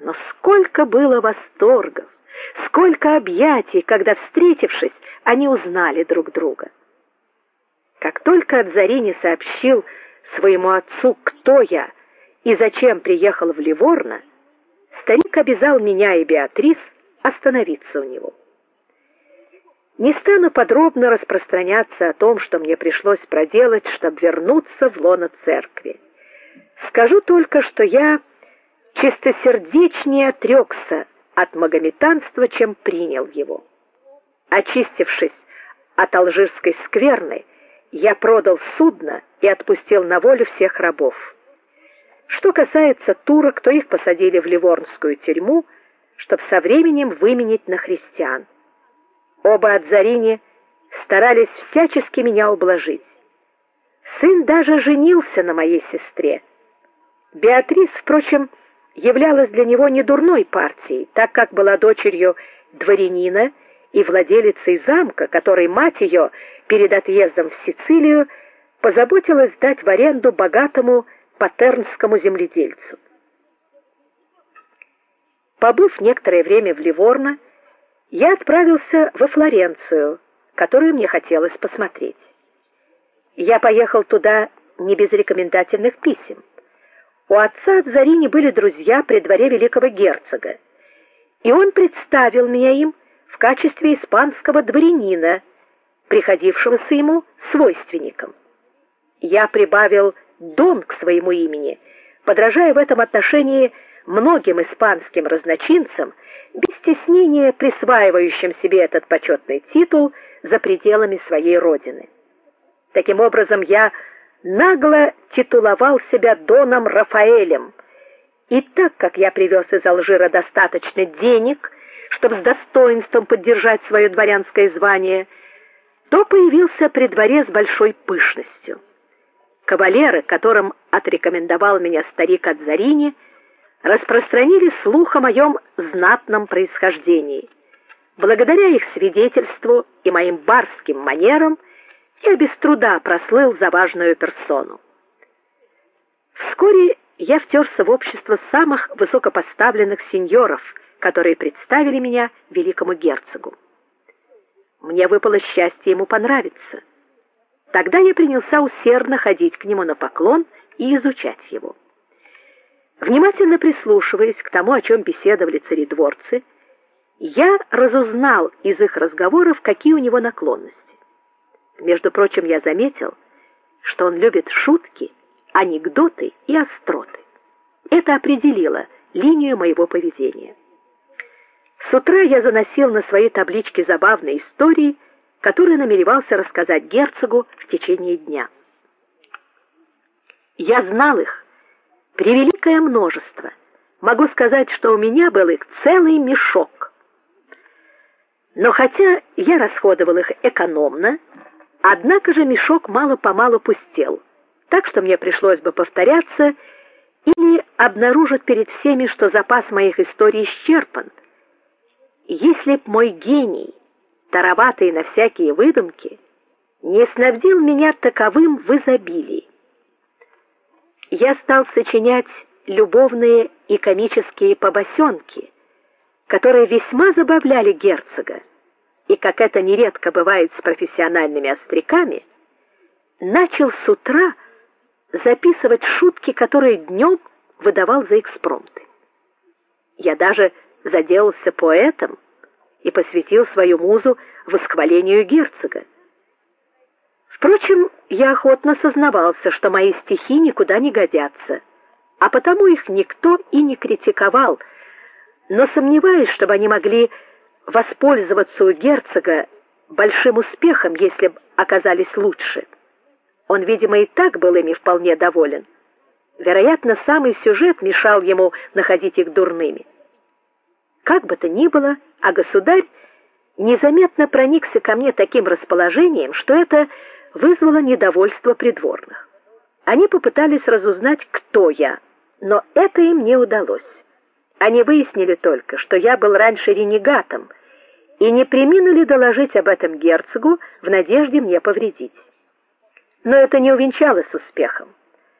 Но сколько было восторгов, сколько объятий, когда встретившись, они узнали друг друга. Как только Адзарини сообщил своему отцу, кто я и зачем приехал в Ливорно, старик обязал меня и Беатрис остановиться у него. Не стану подробно распространяться о том, что мне пришлось проделать, чтобы вернуться в лоно церкви. Скажу только, что я чистосердечнее отрекся от магометанства, чем принял его. Очистившись от алжирской скверны, я продал судно и отпустил на волю всех рабов. Что касается турок, то их посадили в ливорнскую тюрьму, чтобы со временем выменить на христиан. Оба Адзарини старались всячески меня ублажить. Сын даже женился на моей сестре. Беатрис, впрочем, являлась для него не дурной партией, так как была дочерью дворянина и владелицей замка, который мать ее перед отъездом в Сицилию позаботилась дать в аренду богатому патернскому земледельцу. Побыв некоторое время в Ливорно, я отправился во Флоренцию, которую мне хотелось посмотреть. Я поехал туда не без рекомендательных писем. У отца от Зарини были друзья при дворе великого герцога, и он представил меня им в качестве испанского дворянина, приходившегося ему свойственником. Я прибавил Дон к своему имени, подражая в этом отношении многим испанским разночинцам, без стеснения присваивающим себе этот почетный титул за пределами своей родины. Таким образом, я нагло титуловал себя доном Рафаэлем. И так как я привез из Алжира достаточно денег, чтобы с достоинством поддержать свое дворянское звание, то появился при дворе с большой пышностью. Кавалеры, которым отрекомендовал меня старик Адзарини, распространили слух о моем знатном происхождении. Благодаря их свидетельству и моим барским манерам я без труда прослыл за важную персону. Вскоре я втерся в общество самых высокопоставленных сеньоров, которые представили меня великому герцогу. Мне выпало счастье ему понравиться. Тогда я принялся усердно ходить к нему на поклон и изучать его. Внимательно прислушиваясь к тому, о чем беседовали царедворцы, я разузнал из их разговоров, какие у него наклонности. Между прочим, я заметил, что он любит шутки, анекдоты и остроты. Это определило линию моего поведения. С утра я заносил на свои таблички забавные истории, которые намеревался рассказать герцогу в течение дня. Я знал их превеликое множество. Могу сказать, что у меня был их целый мешок. Но хотя я расходовал их экономно, Однако же мешок мало-помалу пустел, так что мне пришлось бы повторяться или обнаружить перед всеми, что запас моих историй исчерпан. Если б мой гений, тароватый на всякие выдумки, не снабдил меня таковым в изобилии. Я стал сочинять любовные и комические побосенки, которые весьма забавляли герцога и как это нередко бывает с профессиональными остряками, начал с утра записывать шутки, которые днем выдавал за экспромты. Я даже заделался поэтом и посвятил свою музу восхвалению герцога. Впрочем, я охотно сознавался, что мои стихи никуда не годятся, а потому их никто и не критиковал, но сомневаюсь, чтобы они могли воспользоваться у герцога большим успехом, если бы оказались лучше. Он, видимо, и так был ими вполне доволен. Вероятно, самый сюжет мешал ему находить их дурными. Как бы то ни было, а государь незаметно проникся ко мне таким расположением, что это вызвало недовольство придворных. Они попытались разузнать, кто я, но это им не удалось. Они выяснили только, что я был раньше ренегатом, и не преминули доложить об этом герцогу в надежде мне повредить. Но это не увенчалось успехом.